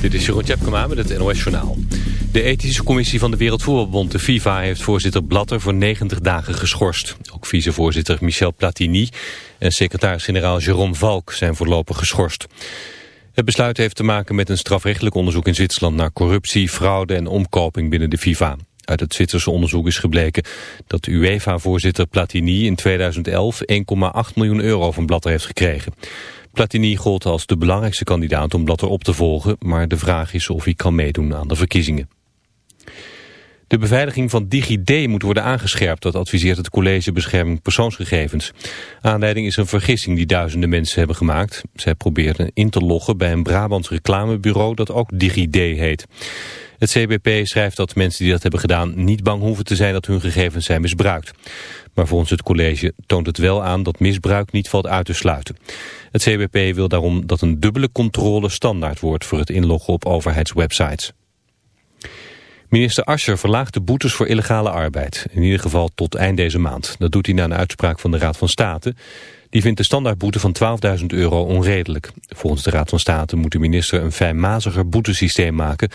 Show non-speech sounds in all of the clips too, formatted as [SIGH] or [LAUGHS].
Dit is Jeroen Tjepkema met het NOS Journaal. De ethische commissie van de Wereldvoetbalbond, de FIFA, heeft voorzitter Blatter voor 90 dagen geschorst. Ook vicevoorzitter Michel Platini en secretaris-generaal Jérôme Valk zijn voorlopig geschorst. Het besluit heeft te maken met een strafrechtelijk onderzoek in Zwitserland naar corruptie, fraude en omkoping binnen de FIFA. Uit het Zwitserse onderzoek is gebleken dat UEFA-voorzitter Platini in 2011 1,8 miljoen euro van Blatter heeft gekregen. Platini gold als de belangrijkste kandidaat om Blatter op te volgen, maar de vraag is of hij kan meedoen aan de verkiezingen. De beveiliging van DigiD moet worden aangescherpt, dat adviseert het College Bescherming Persoonsgegevens. Aanleiding is een vergissing die duizenden mensen hebben gemaakt. Zij probeerden in te loggen bij een Brabants reclamebureau dat ook DigiD heet. Het CBP schrijft dat mensen die dat hebben gedaan niet bang hoeven te zijn dat hun gegevens zijn misbruikt. Maar volgens het college toont het wel aan dat misbruik niet valt uit te sluiten. Het CBP wil daarom dat een dubbele controle standaard wordt voor het inloggen op overheidswebsites. Minister Ascher verlaagt de boetes voor illegale arbeid. In ieder geval tot eind deze maand. Dat doet hij na een uitspraak van de Raad van State. Die vindt de standaardboete van 12.000 euro onredelijk. Volgens de Raad van State moet de minister een fijnmaziger boetesysteem maken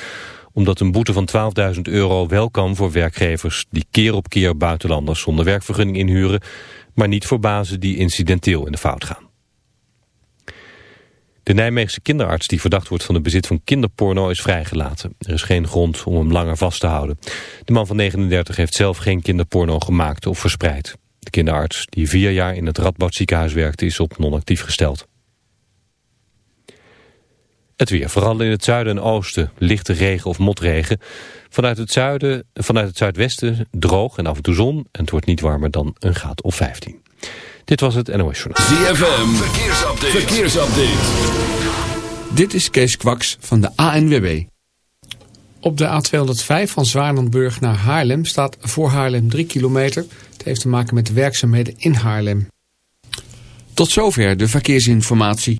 omdat een boete van 12.000 euro wel kan voor werkgevers die keer op keer buitenlanders zonder werkvergunning inhuren, maar niet voor bazen die incidenteel in de fout gaan. De Nijmeegse kinderarts die verdacht wordt van het bezit van kinderporno is vrijgelaten. Er is geen grond om hem langer vast te houden. De man van 39 heeft zelf geen kinderporno gemaakt of verspreid. De kinderarts, die vier jaar in het Radboud ziekenhuis werkte, is op non-actief gesteld. Het weer, vooral in het zuiden en oosten, lichte regen of motregen. Vanuit het zuiden, vanuit het zuidwesten droog en af en toe zon. En het wordt niet warmer dan een graad of 15. Dit was het NOS Journal. ZFM, verkeersupdate. verkeersupdate. Dit is Kees Kwaks van de ANWB. Op de A205 van Zwaarlandburg naar Haarlem staat voor Haarlem 3 kilometer. Het heeft te maken met de werkzaamheden in Haarlem. Tot zover de verkeersinformatie.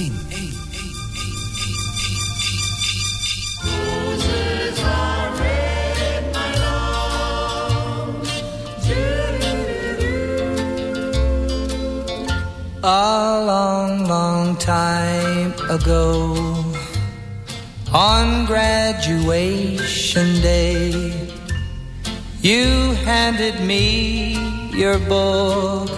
A long, long time ago, on graduation day, you handed me your book.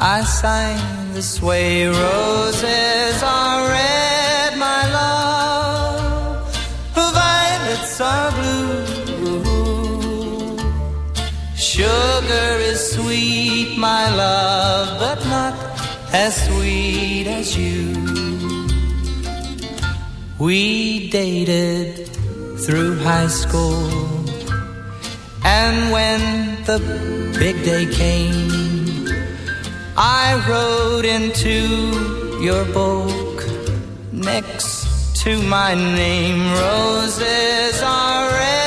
I signed this way, roses are red, my love, violets are blue. Sugar is sweet, my love, but not as sweet as you. We dated through high school. And when the big day came, I wrote into your book next to my name. Roses are red,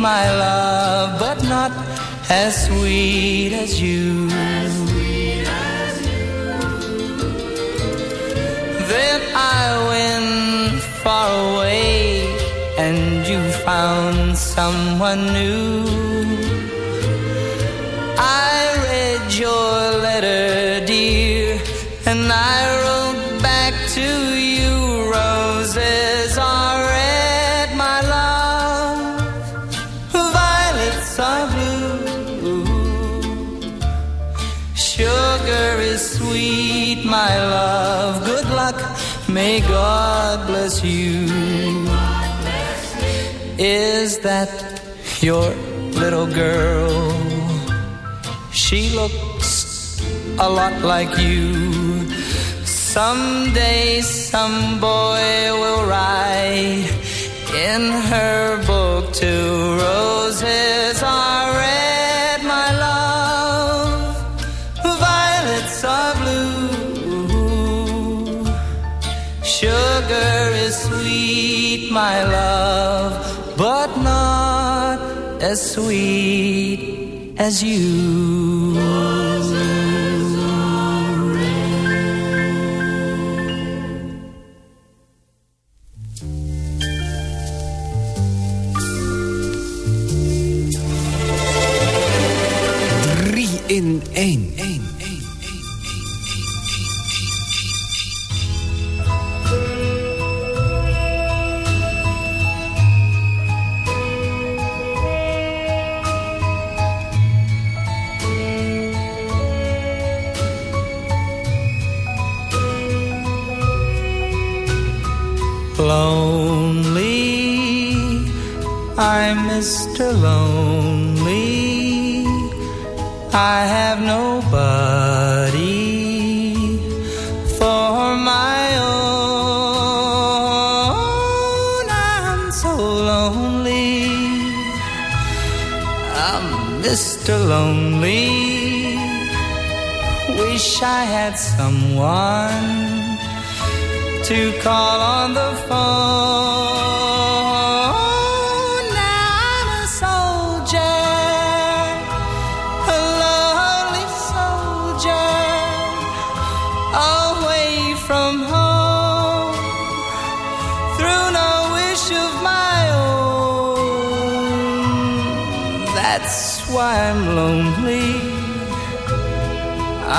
my love, but not as sweet as you. Then I went far away and you found someone new. I read your letter, Is that your little girl? She looks a lot like you. Someday some boy will write in her book two roses are red, my love. Violets are blue. Sugar is sweet, my love, as sweet as you. Mr. Lonely. I have nobody for my own. I'm so lonely. I'm Mr. Lonely. Wish I had someone to call on the phone. I'm lonely.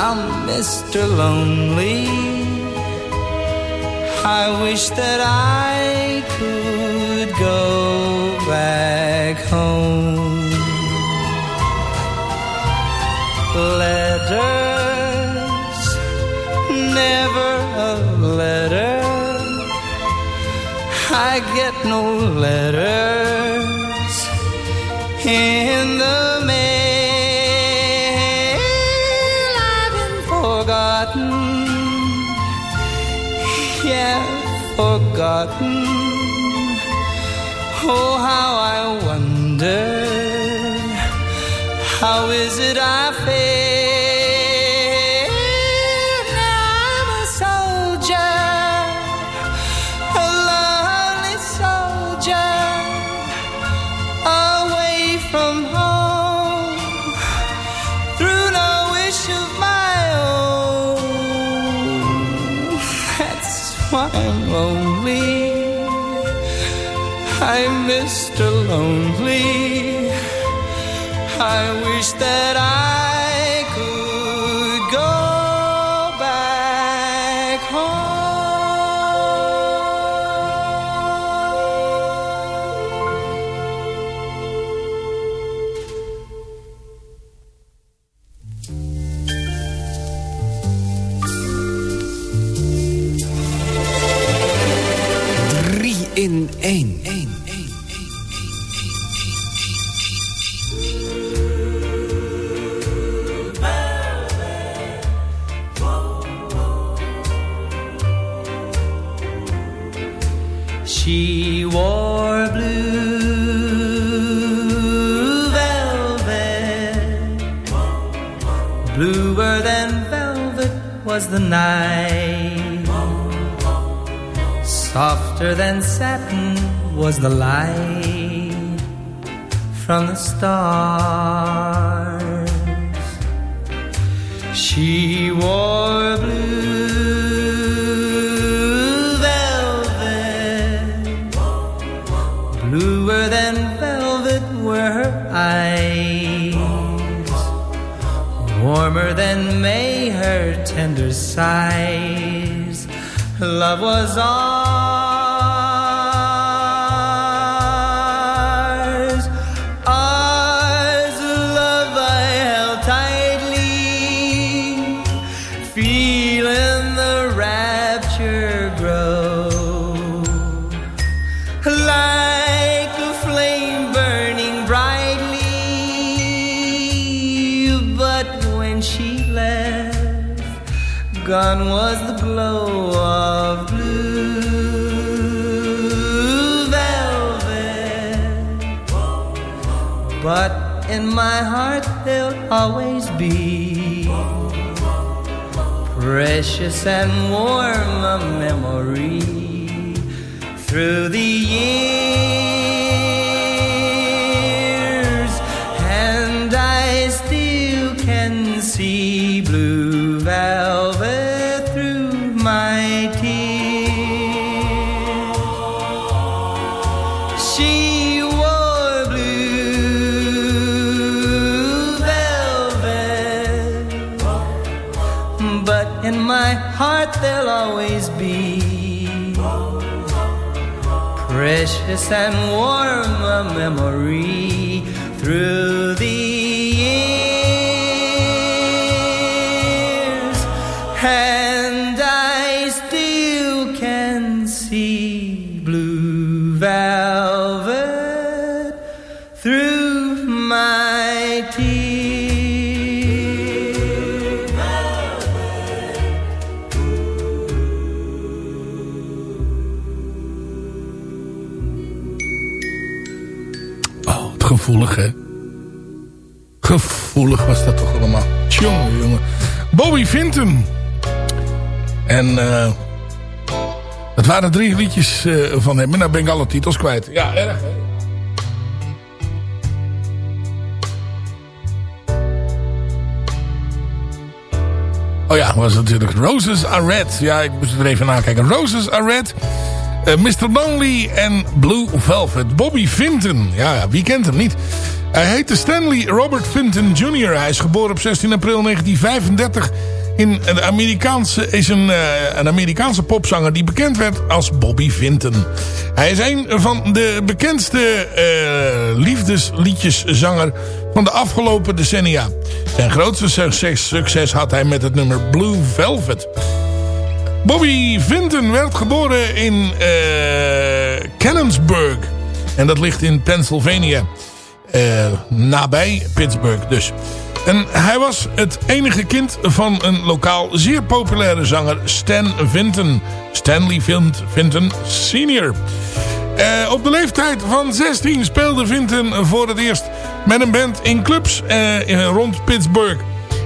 I'm Mr. Lonely. I wish that I could go back home. Letters, never a letter. I get no letters in the forgotten. Oh, how I wonder. How is it I I'm Mr. Lonely. I wish that I was the night, softer than satin was the light from the stars. She wore blue warmer than May her tender sighs. Love was ours, gone was the glow of blue velvet. But in my heart, there'll always be precious and warm a memory through the years, precious and warm a memory through the Bobby Vinton. En eh het waren drie liedjes eh, van hem. En nou ben ik alle titels kwijt. Ja, erg, hè? Oh ja, was natuurlijk Roses Are Red. Ja, ik moest er even nakijken. Roses Are Red. eh, Mr. Lonely en Blue Velvet. Bobby Vinton. Ja, wie kent hem niet? Hij heette Stanley Robert Vinton Jr. Hij is geboren op 16 april 1935 in een Amerikaanse, is een, eh, een Amerikaanse popzanger die bekend werd als Bobby Vinton. Hij is een van de bekendste eh, liefdesliedjeszanger van de afgelopen decennia. Zijn grootste succes, had hij met het nummer Blue Velvet. Bobby Vinton werd geboren in Cannonsburg. En dat ligt in Pennsylvania. Eh, nabij Pittsburgh dus. En hij was het enige kind van een lokaal zeer populaire zanger Stan Vinton. Stanley Vin- Vinton Sr. Eh, op de leeftijd van 16 speelde Vinton voor het eerst met een band in clubs eh, rond Pittsburgh.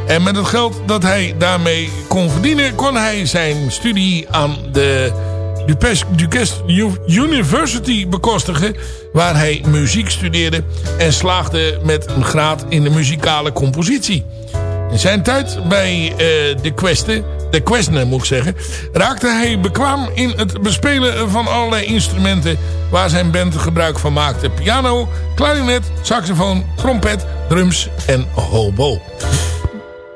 En met het geld dat hij daarmee kon verdienen... kon hij zijn studie aan de Duquesne University bekostigen... waar hij muziek studeerde en slaagde met een graad in de muzikale compositie. In zijn tijd bij eh, de Queste, de Quesne moet ik zeggen... raakte hij bekwaam in het bespelen van allerlei instrumenten... waar zijn band gebruik van maakte. Piano, klarinet, saxofoon, trompet, drums en hobo.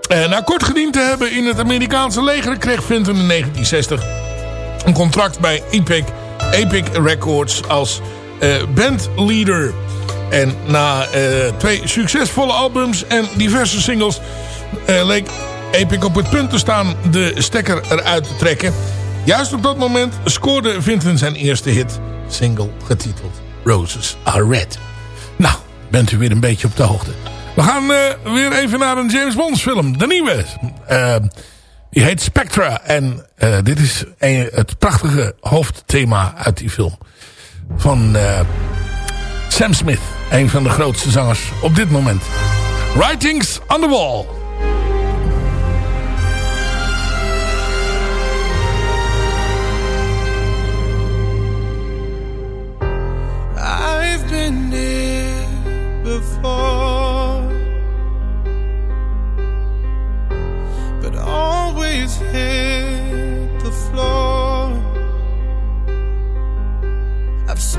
Eh, na kort gediend te hebben in het Amerikaanse leger... kreeg Vinton in 1960 een contract bij Epic, Epic Records als eh, bandleader. En na eh, twee succesvolle albums en diverse singles... Eh, leek Epic op het punt te staan de stekker eruit te trekken. Juist op dat moment scoorde Vinton zijn eerste hit single getiteld Roses Are Red. Nou, bent u weer een beetje op de hoogte. We gaan weer even naar een James Bond film, de nieuwe. Uh, die heet Spectra en dit is een, het prachtige hoofdthema uit die film van uh, Sam Smith. Een van de grootste zangers op dit moment. Writings on the Wall. I've been there before But always hit the floor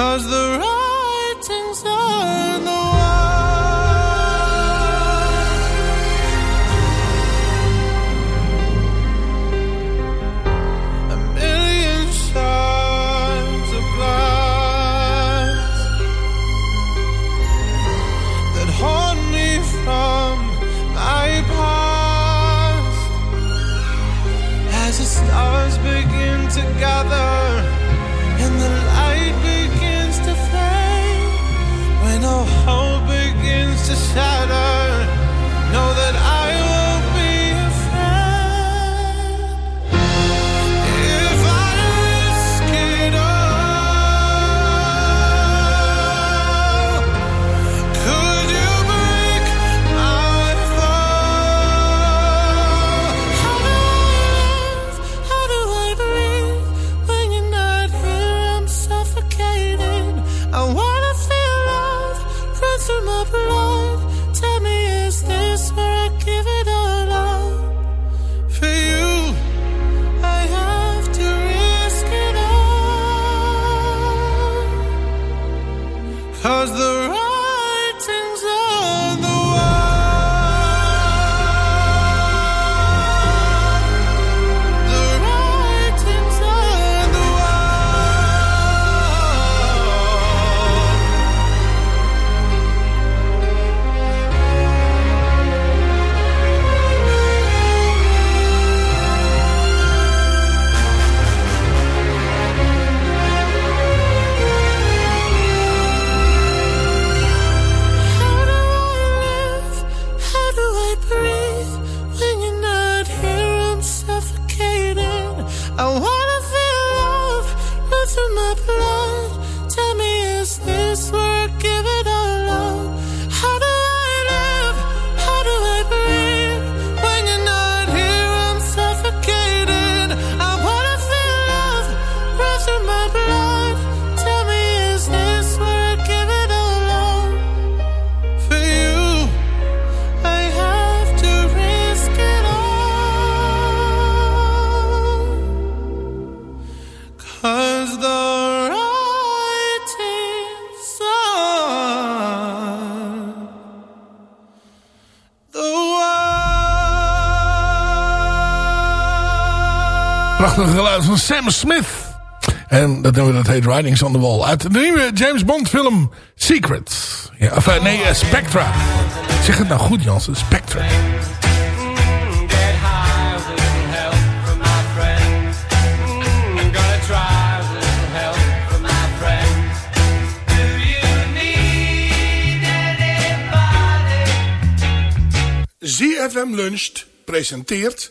Cause the van Sam Smith. En dat noemen we, dat heet Writings on the Wall. Uit de nieuwe James Bond film Secrets. Of, eh, nee, eh, Spectra. Zeg het nou goed Jansen, Spectra. ZFM Luncht presenteert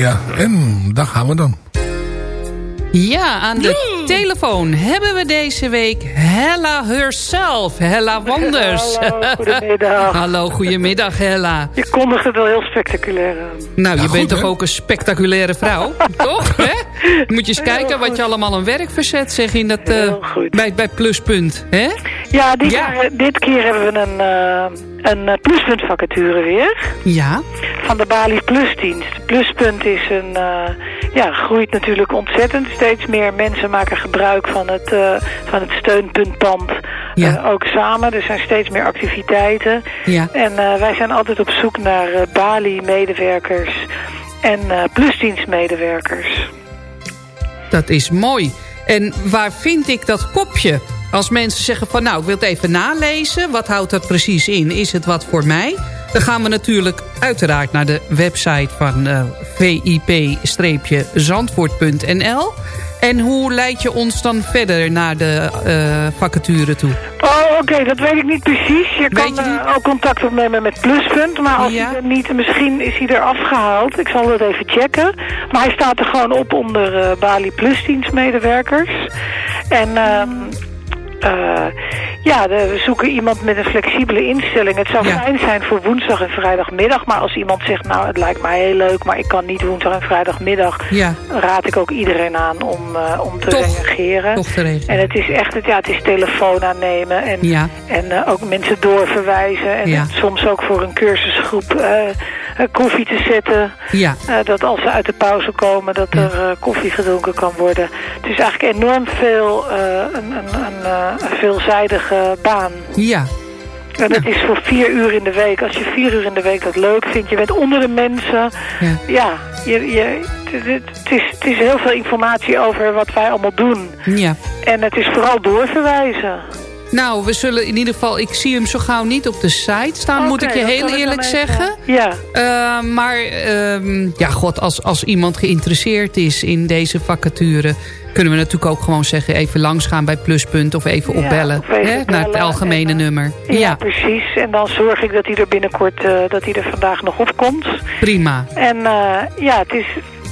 Ja, en daar gaan we dan. Ja, aan de telefoon hebben we deze week Hella herself. Hella Wanders. Hallo, goedemiddag. [LAUGHS] Hallo, goedemiddag Hella. Je kondigt het wel heel spectaculair aan. Nou, je goed, bent toch ook een spectaculaire vrouw? [LAUGHS] toch? Hè? Moet je eens kijken wat je allemaal aan werk verzet zeg, in dat, eh, bij, bij Pluspunt. Hè? Ja, dit, Ja. Dit keer hebben we een, eh, een eh, pluspuntvacature weer. Ja, Van de Bali Plusdienst. Pluspunt is een, eh, ja, groeit natuurlijk ontzettend. Steeds meer mensen maken gebruik van het, eh, van het steunpuntpand. Ja. Ook samen. Er zijn steeds meer activiteiten. ja. En wij zijn altijd op zoek naar Bali-medewerkers en plusdienstmedewerkers. Dat is mooi. En waar vind ik dat kopje? Als mensen zeggen van nou, ik wil het even nalezen. Wat houdt dat precies in? Is het wat voor mij? Dan gaan we natuurlijk uiteraard naar de website van eh, vip-zandvoort.nl. En hoe leid je ons dan verder naar de eh, vacature toe? Oh, oké, dat weet ik niet precies. Je kan je eh, ook contact opnemen met Pluspunt, maar als Ja. hij er niet, misschien is hij er afgehaald. Ik zal het even checken. Maar hij staat er gewoon op onder eh, Bali Plusdienstmedewerkers. En ehm eh, ja, de- we zoeken iemand met een flexibele instelling. Het zou Ja. fijn zijn voor woensdag en vrijdagmiddag. Maar als iemand zegt, nou het lijkt mij heel leuk, maar ik kan niet woensdag en vrijdagmiddag. Ja, Raad ik ook iedereen aan om, eh, om te Toch- reageren. toch te regelen. En het is echt, het, ja, het is telefoon aannemen en, Ja. en eh, ook mensen doorverwijzen. En soms ook voor een cursusgroep koffie te zetten. ja. Eh, dat als ze uit de pauze komen, dat er eh, koffie gedronken kan worden. Het is eigenlijk enorm veel, eh, een, een, een, eh, veelzijdige baan. ja. En het is voor vier uur in de week. Als je vier uur in de week dat leuk vindt, je bent onder de mensen. Ja. Ja, je, je, het is, het is heel veel informatie over wat wij allemaal doen. ja. En het is vooral doorverwijzen. Nou, we zullen in ieder geval... Ik zie hem zo gauw niet op de site staan, moet ik je heel eerlijk even- zeggen. Ja, Uh, maar ehm, ja, god, als, als iemand geïnteresseerd is in deze vacature... kunnen we natuurlijk ook gewoon zeggen... even langsgaan bij Pluspunt of even Ja, opbellen. of even hè, naar het algemene en, eh, nummer. ja, Ja, precies. En dan zorg ik dat hij er binnenkort, eh, dat hij er vandaag nog op komt. prima. En eh, ja, het is,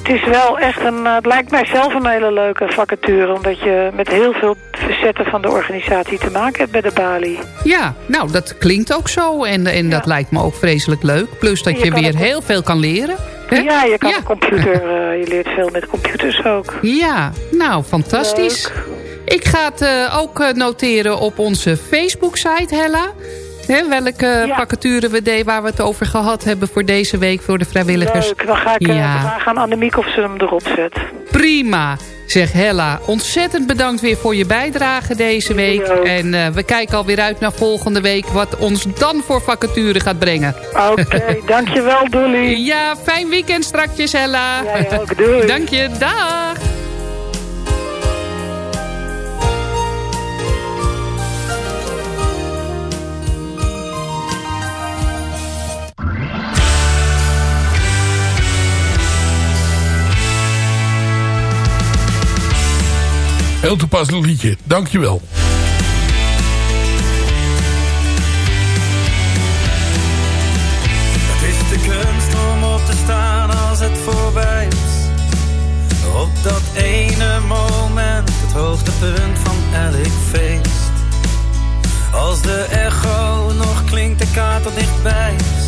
het is wel echt een, eh, het lijkt mij zelf een hele leuke vacature. Omdat je met heel veel facetten van de organisatie te maken hebt bij de Bali. Ja, nou, dat klinkt ook zo. En, en dat lijkt me ook vreselijk leuk. Plus dat Je weer heel veel kan leren. Ja, je kan Ja. de computer, eh, je leert veel met computers ook. Ja, nou, fantastisch. Ik ga het eh, ook noteren op onze Facebook-site, Hella. Hè, welke Ja. vacature we deden waar we het over gehad hebben voor deze week voor de vrijwilligers. Leuk, dan ga ik eh, Ja. vragen aan Annemiek of ze hem erop zet. Prima. Zeg Hella, ontzettend bedankt weer voor je bijdrage deze week. En eh, we kijken alweer uit naar volgende week wat ons dan voor vacature gaat brengen. Oké, [LAUGHS] dankjewel Dolly. Ja, fijn weekend strakjes Hella. Jij ook, doei. Dank je, dag. Heel toepasselijk liedje. Dankjewel. Het is de kunst om op te staan als het voorbij is. Op dat ene moment, het hoogtepunt van elk feest. Als de echo nog klinkt, de kaart al dichtbij is.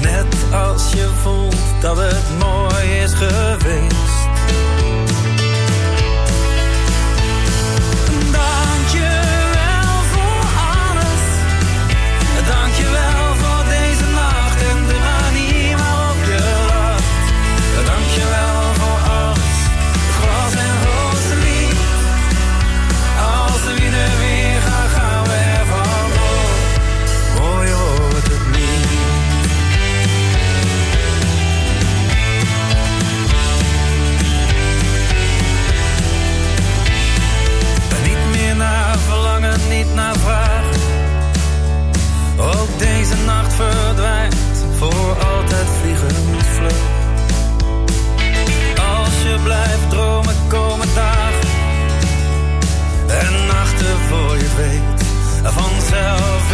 Net als je voelt dat het mooi is geweest.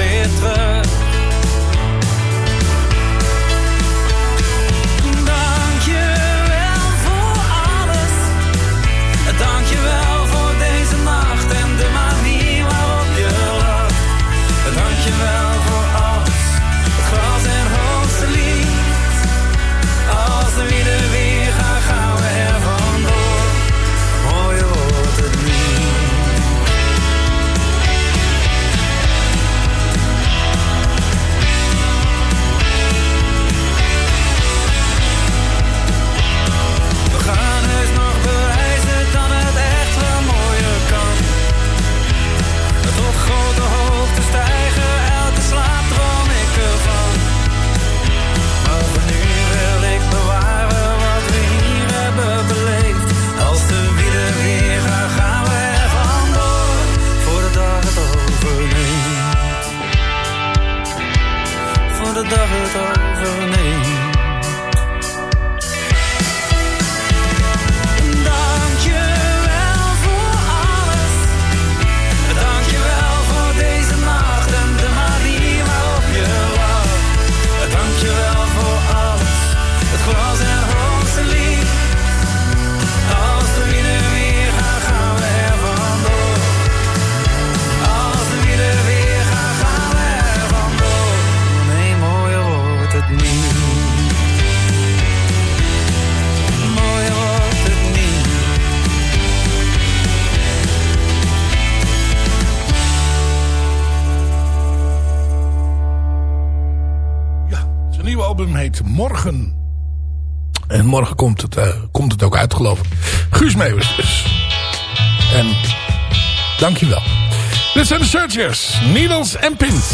weer. Komt het, eh, komt het ook uit, geloof ik. Guus Meeuwis dus. En dankjewel. Dit zijn de Searchers. Needles en Pins.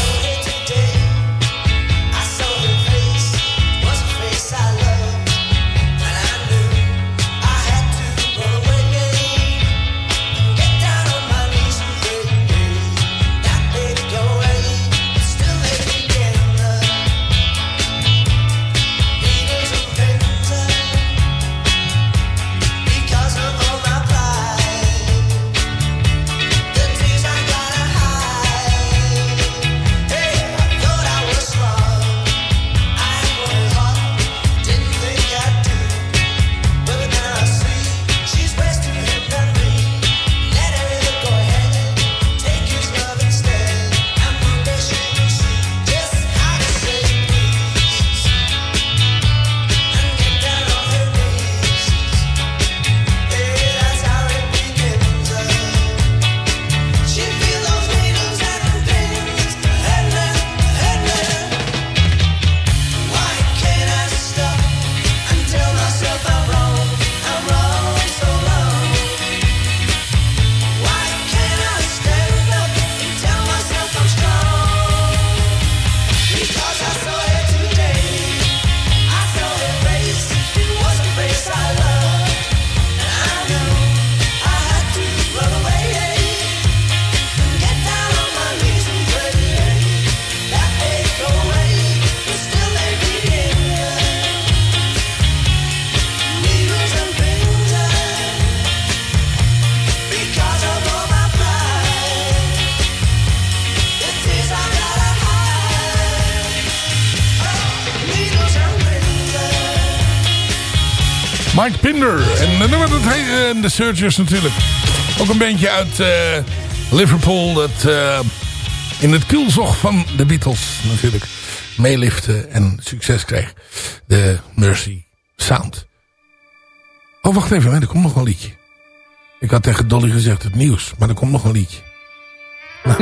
De Searchers natuurlijk. Ook een bandje uit eh, Liverpool. Dat eh, in het kielzog van de Beatles natuurlijk meelifte en succes kreeg. De Mercy Sound. Oh, wacht even. Er komt nog een liedje. Ik had tegen Dolly gezegd het nieuws. Maar er komt nog een liedje. [LAUGHS]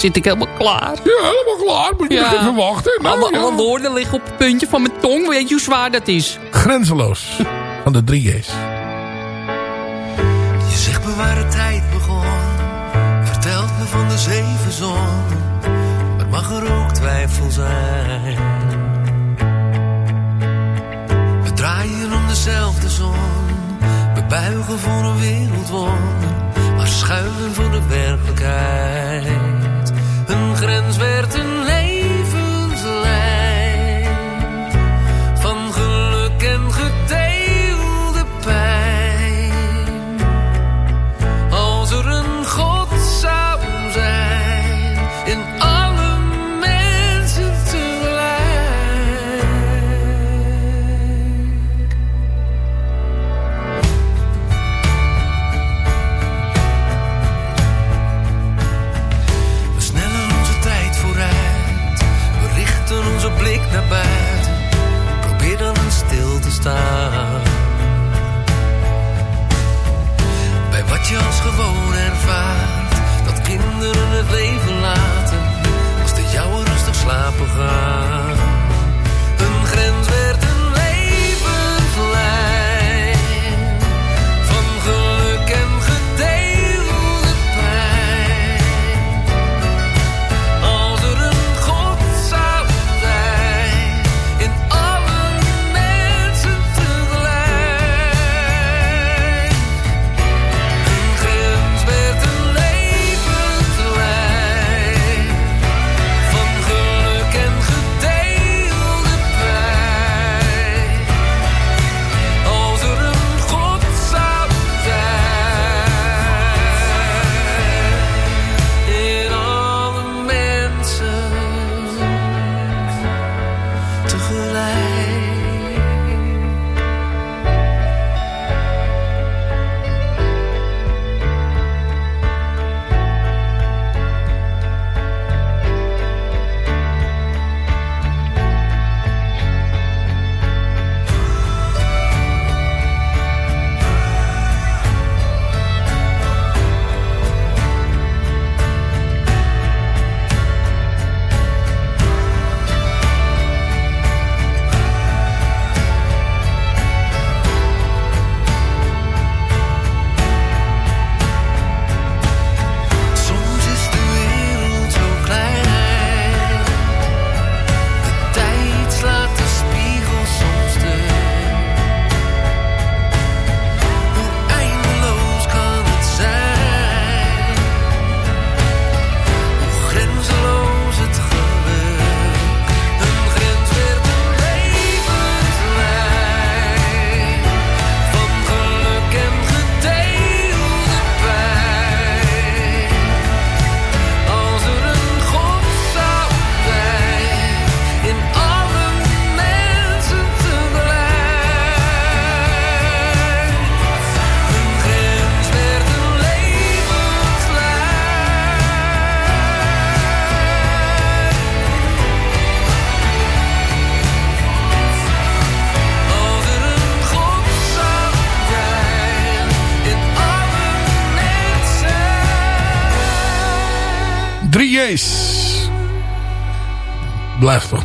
Zit ik helemaal klaar? Ja, helemaal klaar. Moet je nog even wachten. Nou, alle, ja. alle woorden liggen op het puntje van mijn tong. Weet je hoe zwaar dat is? Grenzeloos. Van de 3G's. Waar de tijd begon. Vertelt me van de zeven zonnen. Maar mag er ook twijfel zijn? We draaien om dezelfde zon. We buigen voor een wereldwonder. Maar schuilen voor de werkelijkheid. Een grens werd een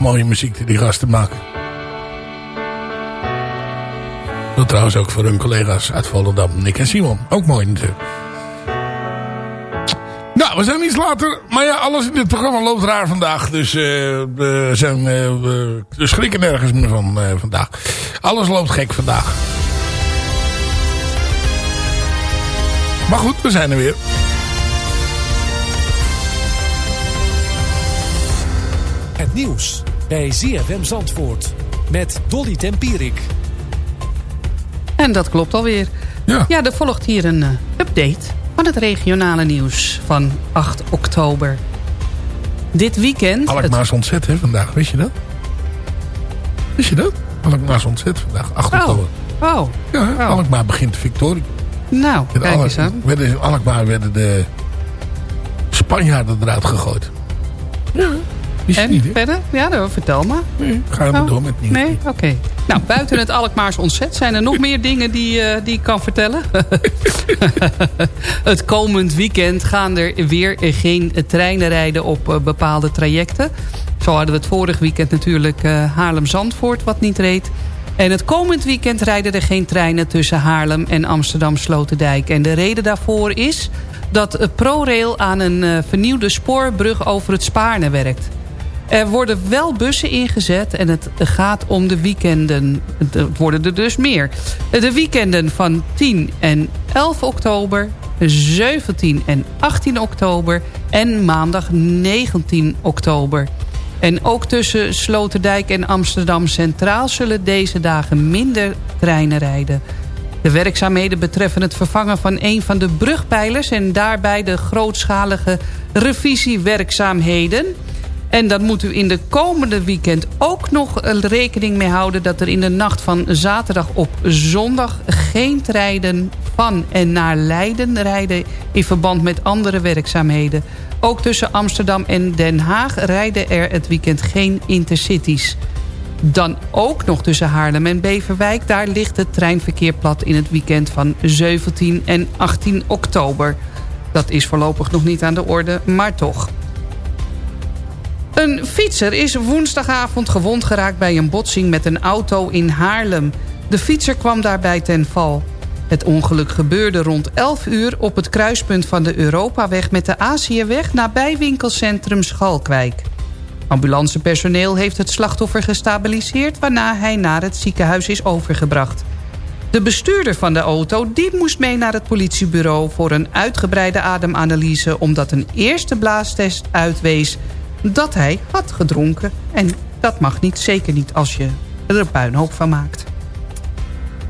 mooie muziek die die gasten maken. Dat trouwens ook voor hun collega's uit Volendam, Nick en Simon. Ook mooi natuurlijk. Nou, we zijn iets later. Maar ja, alles in dit programma loopt raar vandaag. Dus eh, we, zijn, eh, we schrikken nergens meer van eh, vandaag. Alles loopt gek vandaag. Maar goed, we zijn er weer. Het nieuws bij ZFM Zandvoort met Dolly Tempierik. En dat klopt alweer. Ja. Ja, er volgt hier een eh, update van het regionale nieuws van 8 oktober. Dit weekend... Alkmaars ontzet hè, vandaag, wist je dat? Wist je dat? Alkmaars ontzet vandaag, 8 Oh. oktober. Oh, Ja, hè? Alkmaar begint de victorie. nou, In kijk eens aan. Werden, in Alkmaar werden de Spanjaarden eruit gegooid. Ja, En niet verder? Ja, nou, vertel maar. Nee, ga maar Oh, door met nieuws. Nee, oké. Nou, buiten het Alkmaars ontzet zijn er nog meer [LAUGHS] dingen die, eh, die ik kan vertellen. [LAUGHS] het komend weekend gaan er weer geen treinen rijden op eh, bepaalde trajecten. Zo hadden we het vorig weekend natuurlijk eh, Haarlem-Zandvoort wat niet reed. En het komend weekend rijden er geen treinen tussen Haarlem en Amsterdam-Sloterdijk. En de reden daarvoor is dat ProRail aan een vernieuwde spoorbrug over het Spaarne werkt. Er worden wel bussen ingezet en het gaat om de weekenden. Het worden er dus meer. De weekenden van 10 en 11 oktober, 17 en 18 oktober en maandag 19 oktober. En ook tussen Sloterdijk en Amsterdam Centraal zullen deze dagen minder treinen rijden. De werkzaamheden betreffen het vervangen van een van de brugpijlers... en daarbij de grootschalige revisiewerkzaamheden... En dan moet u in de komende weekend ook nog eh, rekening mee houden... dat er in de nacht van zaterdag op zondag geen treinen van en naar Leiden rijden... in verband met andere werkzaamheden. Ook tussen Amsterdam en Den Haag rijden er het weekend geen intercities. Dan ook nog tussen Haarlem en Beverwijk. Daar ligt het treinverkeer plat in het weekend van 17 en 18 oktober. Dat is voorlopig nog niet aan de orde, maar toch... Een fietser is woensdagavond gewond geraakt bij een botsing met een auto in Haarlem. De fietser kwam daarbij ten val. Het ongeluk gebeurde rond 11 uur op het kruispunt van de Europaweg met de Aziëweg nabij winkelcentrum Schalkwijk. Ambulancepersoneel heeft het slachtoffer gestabiliseerd waarna hij naar het ziekenhuis is overgebracht. De bestuurder van de auto die moest mee naar het politiebureau voor een uitgebreide ademanalyse omdat een eerste blaastest uitwees dat hij had gedronken. En dat mag niet, zeker niet als je er puinhoop van maakt.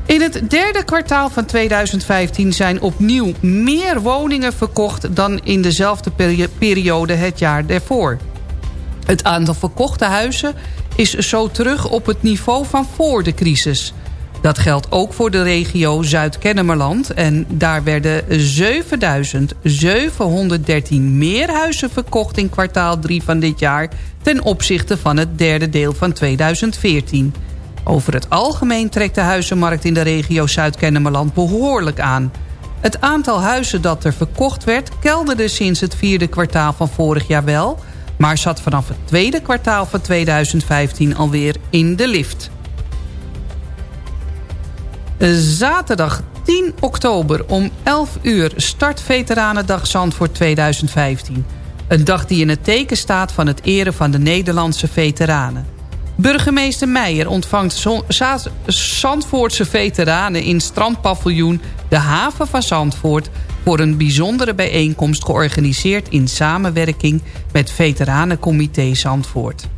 In het derde kwartaal van 2015 zijn opnieuw meer woningen verkocht... dan in dezelfde peri- periode het jaar daarvoor. Het aantal verkochte huizen is zo terug op het niveau van voor de crisis. Dat geldt ook voor de regio Zuid-Kennemerland. En daar werden 7.713 meer huizen verkocht in kwartaal 3 van dit jaar... ten opzichte van het derde deel van 2014. Over het algemeen trekt de huizenmarkt in de regio Zuid-Kennemerland behoorlijk aan. Het aantal huizen dat er verkocht werd... kelderde sinds het vierde kwartaal van vorig jaar wel... maar zat vanaf het tweede kwartaal van 2015 alweer in de lift. Zaterdag 10 oktober om 11 uur start Veteranendag Zandvoort 2015. Een dag die in het teken staat van het eren van de Nederlandse veteranen. Burgemeester Meijer ontvangt Zandvoortse veteranen in strandpaviljoen De Haven van Zandvoort... voor een bijzondere bijeenkomst georganiseerd in samenwerking met Veteranencomité Zandvoort.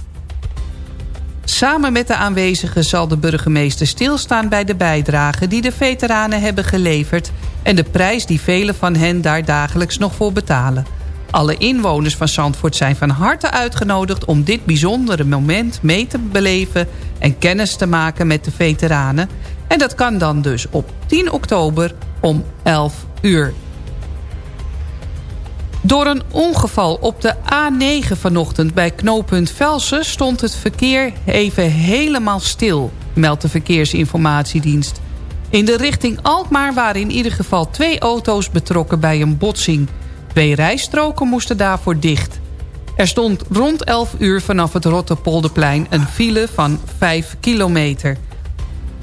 Samen met de aanwezigen zal de burgemeester stilstaan bij de bijdrage die de veteranen hebben geleverd en de prijs die velen van hen daar dagelijks nog voor betalen. Alle inwoners van Zandvoort zijn van harte uitgenodigd om dit bijzondere moment mee te beleven en kennis te maken met de veteranen. En dat kan dan dus op 10 oktober om 11 uur. Door een ongeval op de A9 vanochtend bij knooppunt Velsen... stond het verkeer even helemaal stil, meldt de Verkeersinformatiedienst. In de richting Alkmaar waren in ieder geval twee auto's betrokken bij een botsing. Twee rijstroken moesten daarvoor dicht. Er stond rond 11 uur vanaf het Rotterpolderplein een file van 5 kilometer.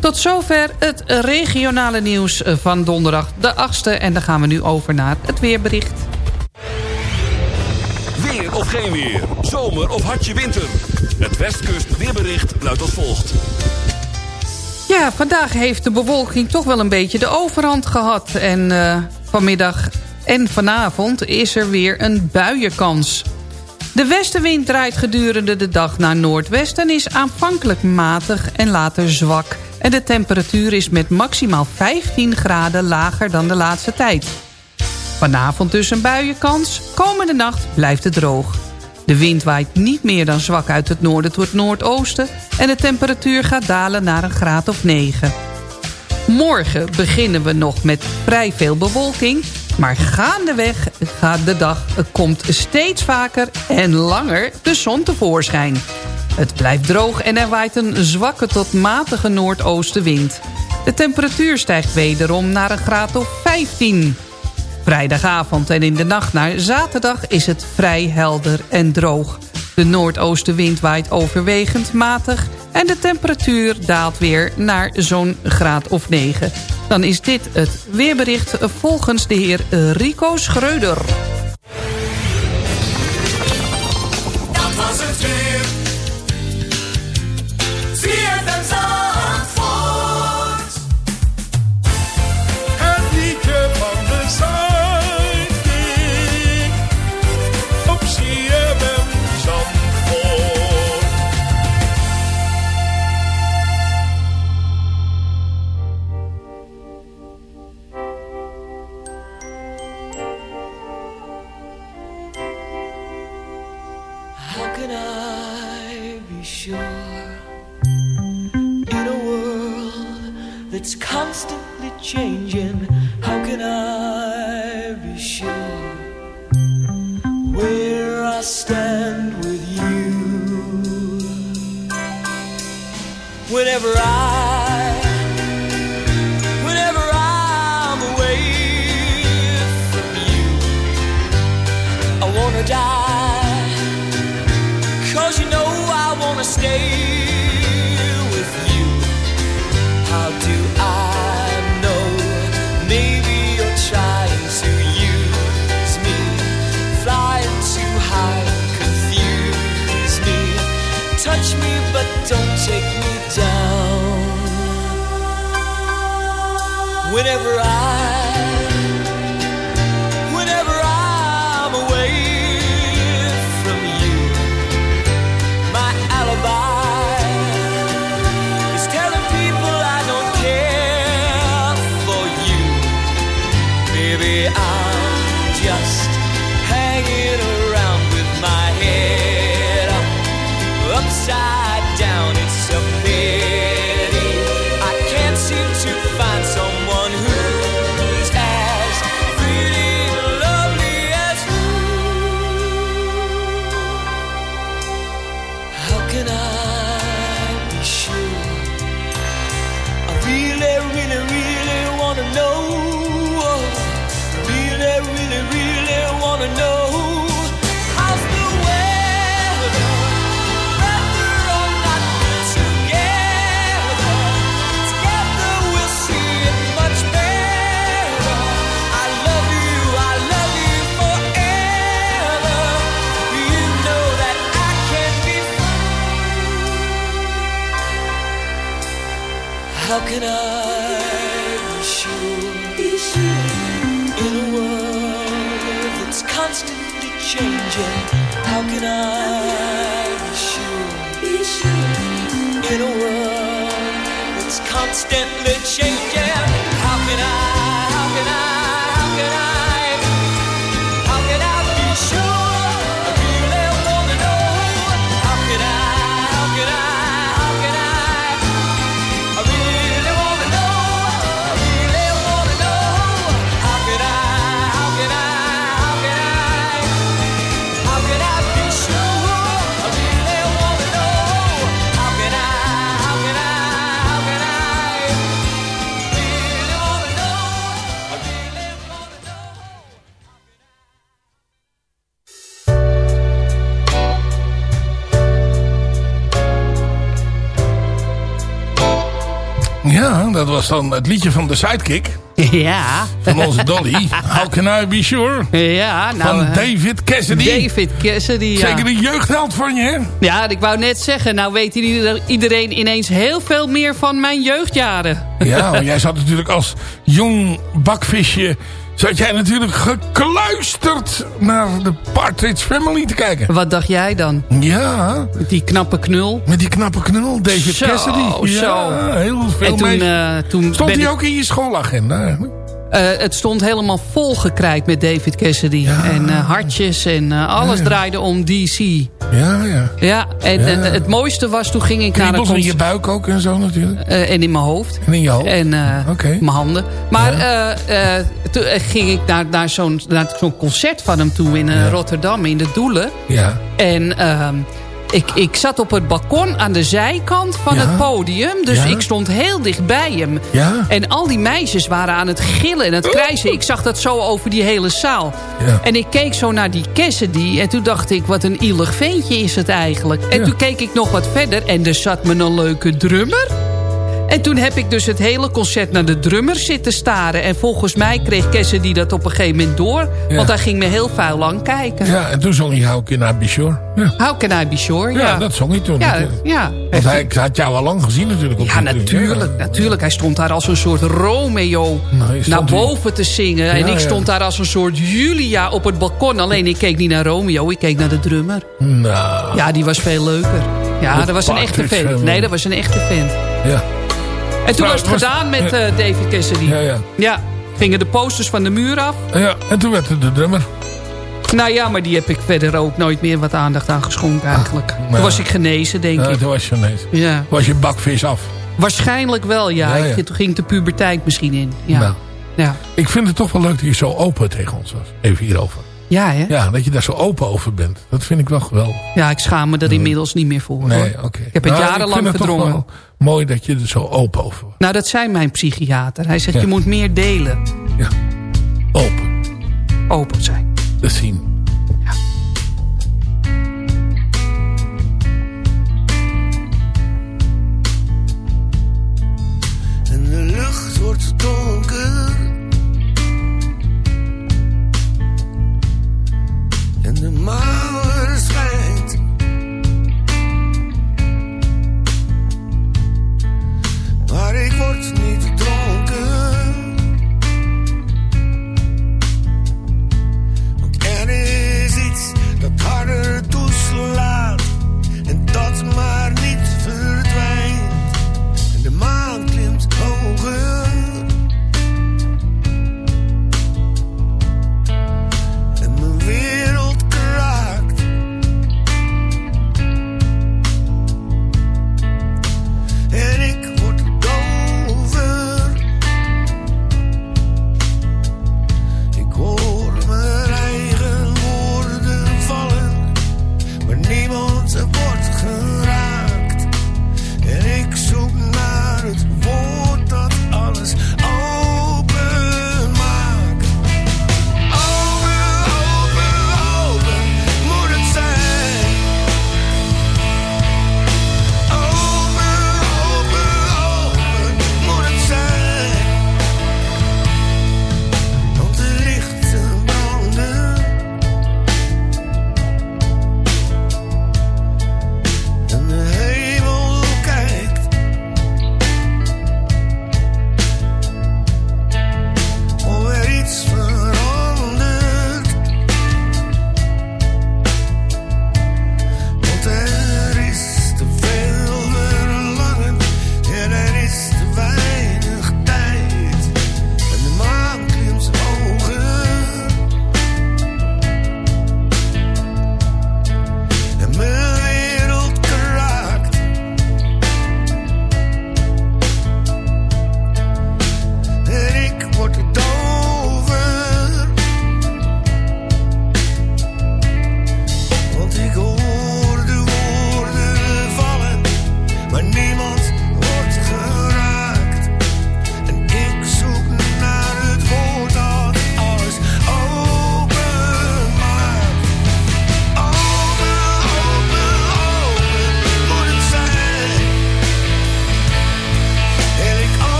Tot zover het regionale nieuws van donderdag de 8e. En dan gaan we nu over naar het weerbericht. Of geen weer. Zomer of hartje winter. Het Westkust weerbericht luidt als volgt. Ja, vandaag heeft de bewolking toch wel een beetje de overhand gehad. En uh, vanmiddag en vanavond is er weer een buienkans. De westenwind draait gedurende de dag naar noordwest... en is aanvankelijk matig en later zwak. En de temperatuur is met maximaal 15 graden lager dan de laatste tijd. Vanavond dus een buienkans. Komende nacht blijft het droog. De wind waait niet meer dan zwak uit het noorden tot het noordoosten... en de temperatuur gaat dalen naar een graad of 9. Morgen beginnen we nog met vrij veel bewolking... maar gaandeweg gaat de dag komt steeds vaker en langer de zon tevoorschijn. Het blijft droog en er waait een zwakke tot matige noordoostenwind. De temperatuur stijgt wederom naar een graad of 15. Vrijdagavond en in de nacht naar zaterdag is het vrij helder en droog. De noordoostenwind waait overwegend matig... en de temperatuur daalt weer naar zo'n graad of 9. Dan is dit het weerbericht volgens de heer Rico Schreuder. Changing? How can I be sure where I stand with you? Whenever I, Touch me, but don't take me down. Whenever I was dan het liedje van de Sidekick. [LAUGHS] Ja. Van onze Dolly. How can I be sure? Ja, nou... Van eh, David Cassidy. David Cassidy, ja. Zeker een jeugdheld van je, hè? Ja, ik wou net zeggen, nou weet ieder- iedereen ineens heel veel meer van mijn jeugdjaren. Ja, jij zat natuurlijk als jong bakvisje... zat jij natuurlijk gekluisterd naar de Partridge Family te kijken. Wat dacht jij dan? Ja. Met die knappe knul. Met die knappe knul, David Zo, Cassidy. zo. Ja, heel veel En toen, eh, toen Stond hij ik- ook in je schoolagenda eigenlijk? Eh, het stond helemaal volgekrijt met David Cassidy. En eh, hartjes en eh, alles Ja. draaide om DC. Ja, ja. Ja, en het mooiste was, toen ging ik naar een Kriebels in je buik ook en zo natuurlijk. En in mijn hoofd. En in je hoofd. En mijn handen. Maar toen ging ik naar, naar zo'n zo'n concert van hem toe in. Rotterdam, in de Doelen. Ja. En ehm, ik, ik zat op het balkon aan de zijkant van Ja. het podium. Dus Ja. ik stond heel dicht bij hem. Ja. En al die meisjes waren aan het gillen en het krijsen. Ik zag dat zo over die hele zaal. En ik keek zo naar die Cassidy. En toen dacht ik, wat een ielig ventje is het eigenlijk. En toen keek ik nog wat verder. En er zat me een leuke drummer. En toen heb ik dus het hele concert naar de drummer zitten staren. En volgens mij kreeg Cassidy dat op een gegeven moment door. Ja. Want hij ging me heel vuil aan kijken. Ja, en toen zong hij How Can I Be Sure. Ja, How can I be sure? ja. Ja, dat zong hij toen ja, natuurlijk. ja. Want hij had jou al lang gezien natuurlijk. Op Ja, natuurlijk, natuurlijk. Hij stond daar als een soort Romeo Nou, naar hier- boven te zingen. en ik stond daar als een soort Julia op het balkon. Alleen ik keek niet naar Romeo, ik keek naar de drummer. Nou, Ja, die was veel leuker. Ja, dat was een echte vent. Nee, dat was een echte vent. En toen was het gedaan met eh, David Cassidy. Ja, ja. Ja, gingen de posters van de muur af. ja. En toen werd het de drummer. Nou ja, maar die heb ik verder ook nooit meer wat aandacht aan geschonken eigenlijk. Toen nou. was ik genezen, denk Ja, ik. toen was je ineens. Ja. Was je bakvis af. Waarschijnlijk wel, ja. Ja, ja. Ik- Toen ging de puberteit misschien in. Ja, Nou, ja. ik vind het toch wel leuk dat je zo open tegen ons was. Even hierover. ja hè? Ja, dat je daar zo open over bent. Dat vind ik wel geweldig. Ja, ik schaam me er inmiddels niet meer voor. Nee, oké. Ik heb het Nou, jarenlang verdrongen. Mooi dat je er zo open over was. Nou, dat zei mijn psychiater. Hij zegt, Ja. je moet meer delen. Open. Open zijn. Dat zien. En de lucht wordt donker. En de maan maar ik word niet dronken. Want er is iets dat harder toeslaat en dat maar niet verdwijnt. En de maan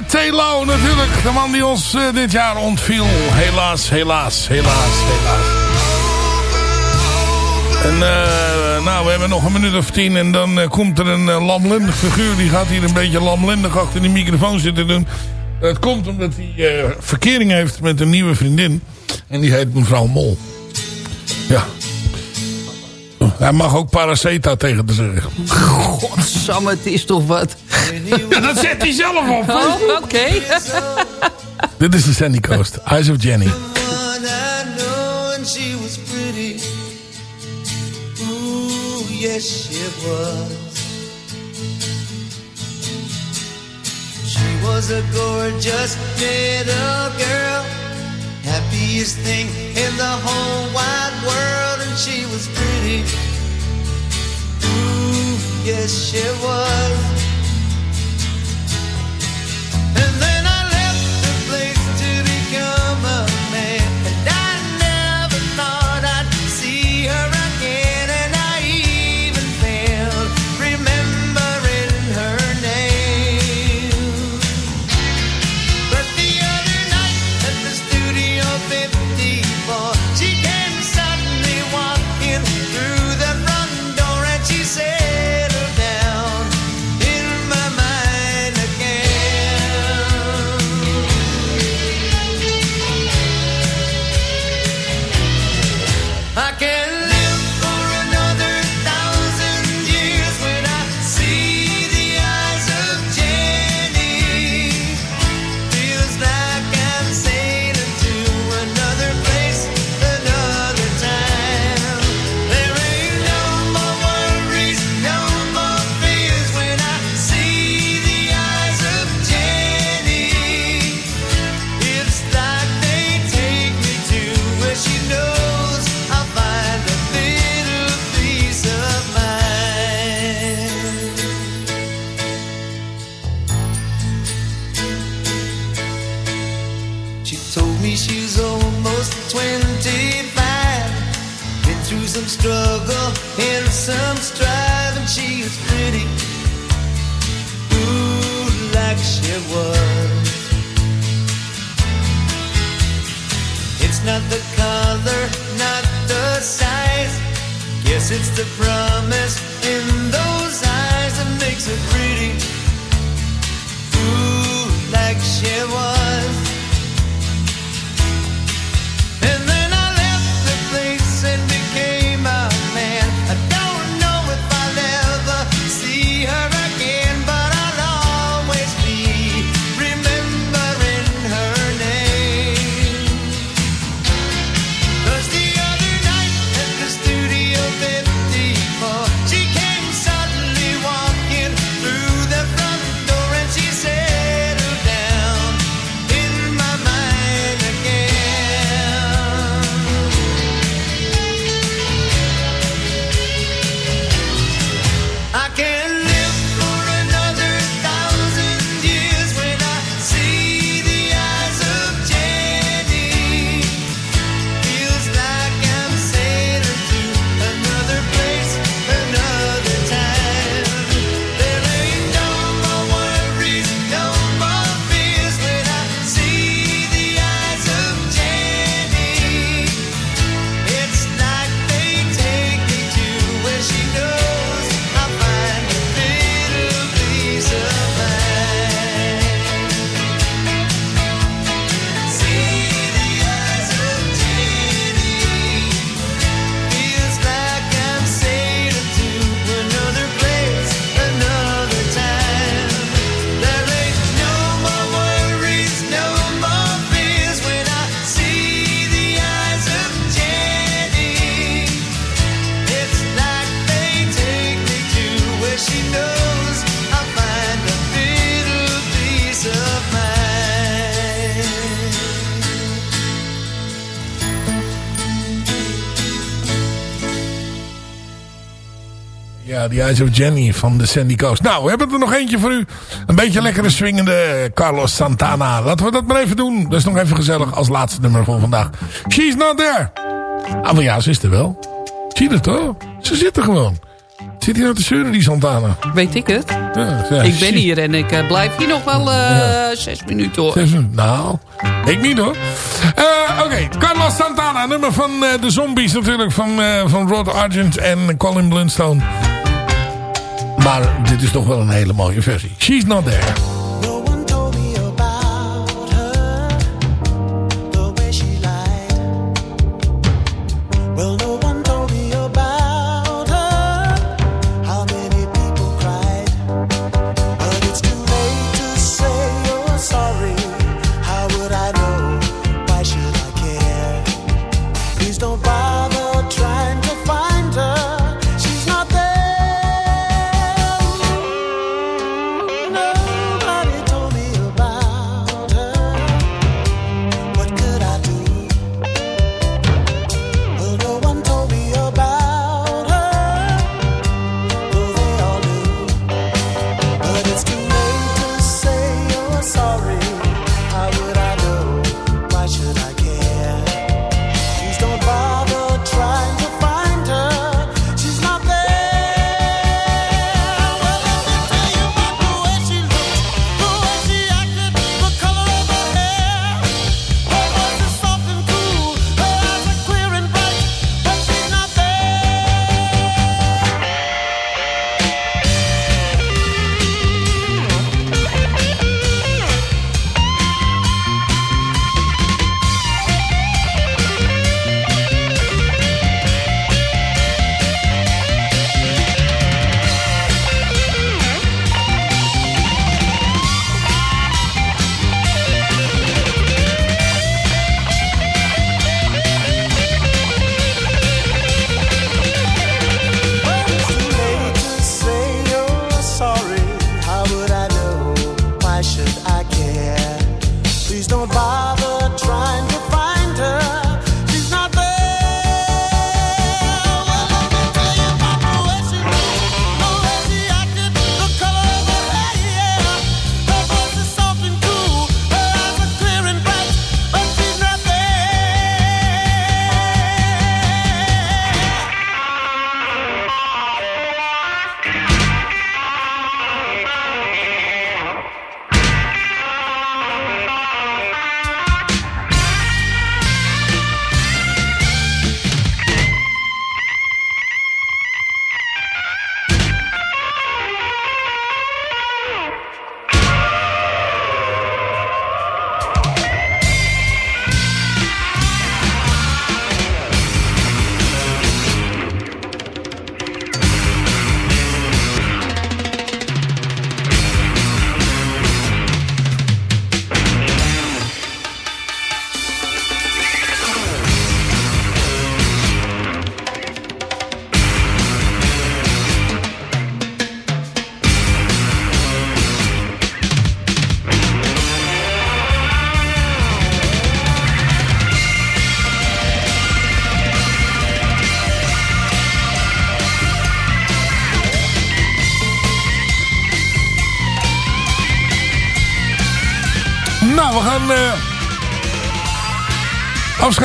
met Telo natuurlijk. De man die ons eh, dit jaar ontviel. Helaas, helaas, helaas, helaas. En eh, nou, we hebben nog een minuut of tien. En dan eh, komt er een lamlendig figuur. Die gaat hier een beetje lamlendig achter die microfoon zitten doen. Dat komt omdat hij verkering heeft met een nieuwe vriendin. En die heet mevrouw Mol. Ja, hij mag ook Paraceta tegen te zeggen. Godsamme, het is toch wat. Ja, dat zet hij zelf op. Oh, oké. Dit is de Sandy Coast. Eyes of Jenny. yes she was She was a gorgeous little girl happiest thing in the whole wide world, and she was pretty. Ooh, yes, she was. And then I left the place to become a man. Eyes of Jenny van de Sandy Coast. Nou, we hebben er nog eentje voor u. Een beetje lekkere swingende Carlos Santana. Laten we dat maar even doen. Dat is nog even gezellig als laatste nummer van vandaag. She's not there. Ah, maar ja, ze is er wel. Zie je dat toch? Ze zit er gewoon. Zit hier nou te zeuren, die Santana? Weet ik het? Ja, ja, ik ben hier en ik eh, blijf hier nog wel eh, zes minuten hoor. Zes, nou, ik niet hoor. Eh, oké. Carlos Santana, nummer van de Zombies natuurlijk. Van, van Rod Argent en Colin Blunstone. Maar dit is toch wel een hele mooie versie. She's Not There. No one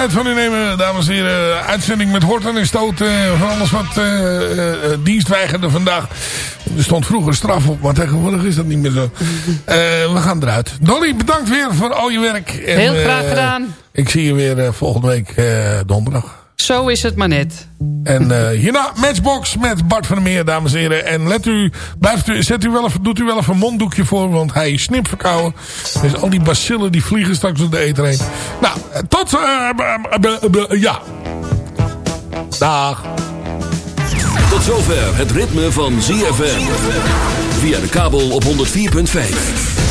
afscheid van u nemen, dames en heren. Uitzending met Horten en Stoot eh, van alles wat eh, eh, dienstweigerde vandaag. Er stond vroeger straf op, maar tegenwoordig is dat niet meer zo. [LAUGHS] We gaan eruit. Dolly, bedankt weer voor al je werk. En, Heel graag gedaan. ik zie je weer volgende week donderdag. Zo is het maar net. En eh, hierna Matchbox met Bart van der Meer, dames en heren. En let u, blijft u, zet u wel even, doet u wel even een monddoekje voor, want hij is snipverkouden. Dus al die bacillen die vliegen straks door de eten heen. Nou, tot, eh, eh, ja. Dag. Tot zover het ritme van ZFM. Via de kabel op 104.5.